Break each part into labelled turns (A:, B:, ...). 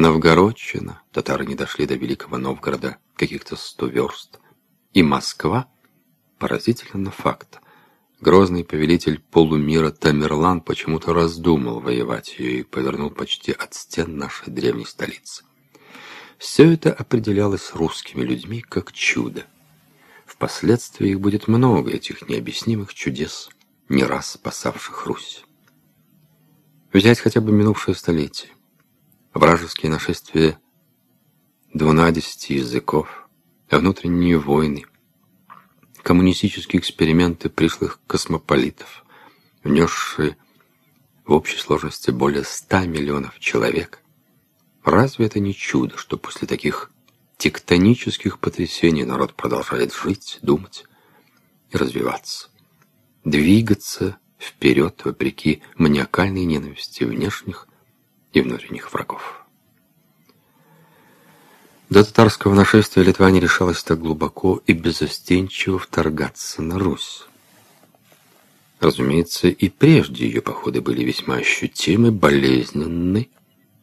A: Новгородчина, татары не дошли до Великого Новгорода каких-то сто верст, и Москва, поразительно факт, грозный повелитель полумира Тамерлан почему-то раздумал воевать ее и повернул почти от стен нашей древней столицы. Все это определялось русскими людьми как чудо. Впоследствии их будет много, этих необъяснимых чудес, не раз спасавших Русь. Взять хотя бы минувшее столетие. Вражеские нашествия двунадесяти языков, внутренние войны, коммунистические эксперименты пришлых космополитов, внесшие в общей сложности более ста миллионов человек. Разве это не чудо, что после таких тектонических потрясений народ продолжает жить, думать и развиваться, двигаться вперед вопреки маниакальной ненависти внешних и внутренних врагов. До татарского нашествия Литва не решалась так глубоко и безостенчиво вторгаться на Русь. Разумеется, и прежде ее походы были весьма ощутимы, болезненны,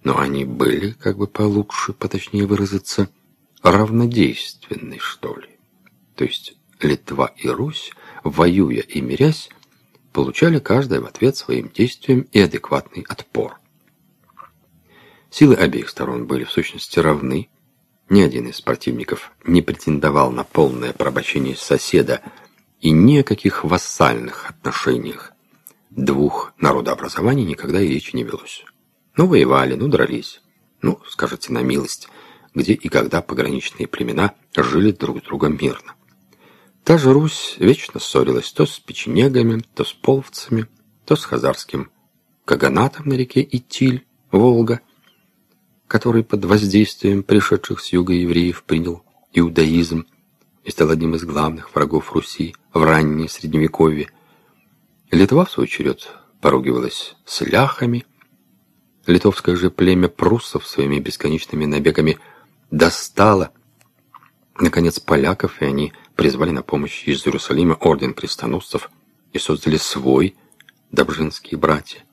A: но они были, как бы получше, поточнее выразиться, равнодейственный, что ли. То есть Литва и Русь, воюя и мирясь, получали каждая в ответ своим действиям и адекватный отпор. Силы обеих сторон были в сущности равны. Ни один из противников не претендовал на полное порабощение соседа и ни о каких вассальных отношениях двух народообразований никогда и речи не велось. Ну, воевали, ну, дрались. Ну, скажете, на милость – где и когда пограничные племена жили друг с другом мирно. Та же Русь вечно ссорилась то с печенегами, то с половцами, то с хазарским каганатом на реке Итиль, Волга, который под воздействием пришедших с юга евреев принял иудаизм и стал одним из главных врагов Руси в раннее Средневековье. Литва, в свой черед, поругивалась с ляхами. Литовское же племя пруссов своими бесконечными набегами – достало, наконец, поляков, и они призвали на помощь из Иерусалима орден крестоносцев и создали свой Добжинские братья.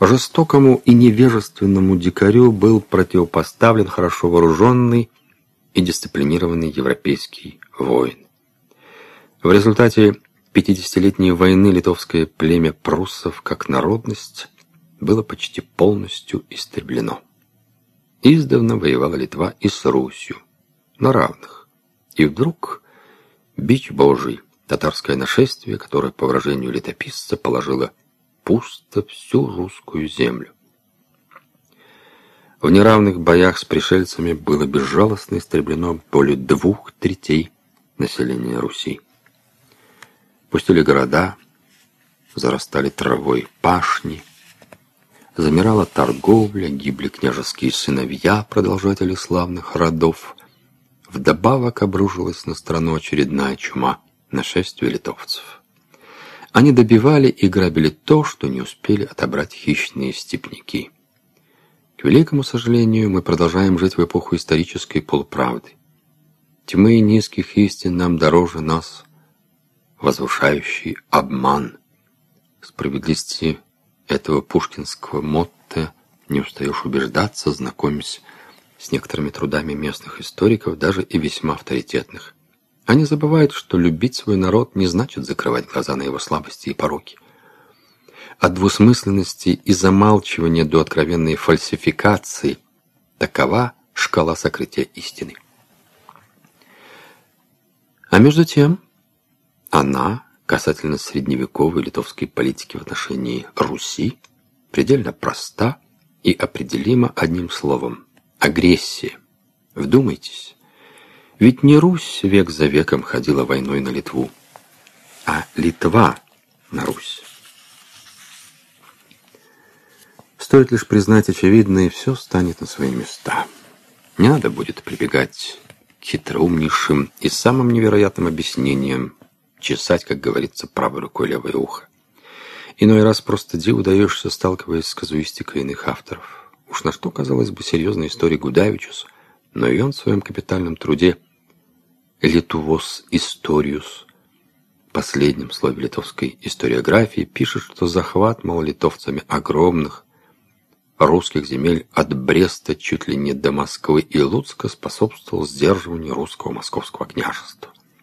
A: Жестокому и невежественному дикарю был противопоставлен хорошо вооруженный и дисциплинированный европейский воин. В результате 50-летней войны литовское племя пруссов как народность было почти полностью истреблено. Издавна воевала Литва и с Русью, на равных. И вдруг бич Божий, татарское нашествие, которое, по выражению летописца, положило пусто всю русскую землю. В неравных боях с пришельцами было безжалостно истреблено более двух третей населения Руси. Пустили города, зарастали травой пашни, Замирала торговля, гибли княжеские сыновья, продолжатели славных родов. Вдобавок обрушилась на страну очередная чума, нашествие литовцев. Они добивали и грабили то, что не успели отобрать хищные степняки. К великому сожалению, мы продолжаем жить в эпоху исторической полуправды. Тьмы низких истин нам дороже нас, возвышающий обман. Справедливости этого пушкинского мотта не устаешь убеждаться, знакомясь с некоторыми трудами местных историков, даже и весьма авторитетных. Они забывают, что любить свой народ не значит закрывать глаза на его слабости и пороки. От двусмысленности и замалчивания до откровенной фальсификации такова шкала сокрытия истины. А между тем, она касательно средневековой литовской политики в отношении Руси предельно проста и определима одним словом – агрессия. Вдумайтесь, ведь не Русь век за веком ходила войной на Литву, а Литва на Русь. Стоит лишь признать очевидное, и все станет на свои места. Не надо будет прибегать к хитроумнейшим и самым невероятным объяснениям чесать, как говорится, правой рукой левое ухо. Иной раз просто диву даешься, сталкиваясь с казуистикой иных авторов. Уж на что, казалось бы, серьезная история Гудавичус, но и он в своем капитальном труде «Литувос историус» последнем слове литовской историографии пишет, что захват, мол, литовцами огромных, русских земель от Бреста чуть ли не до Москвы и Луцка способствовал сдерживанию русского московского княжества.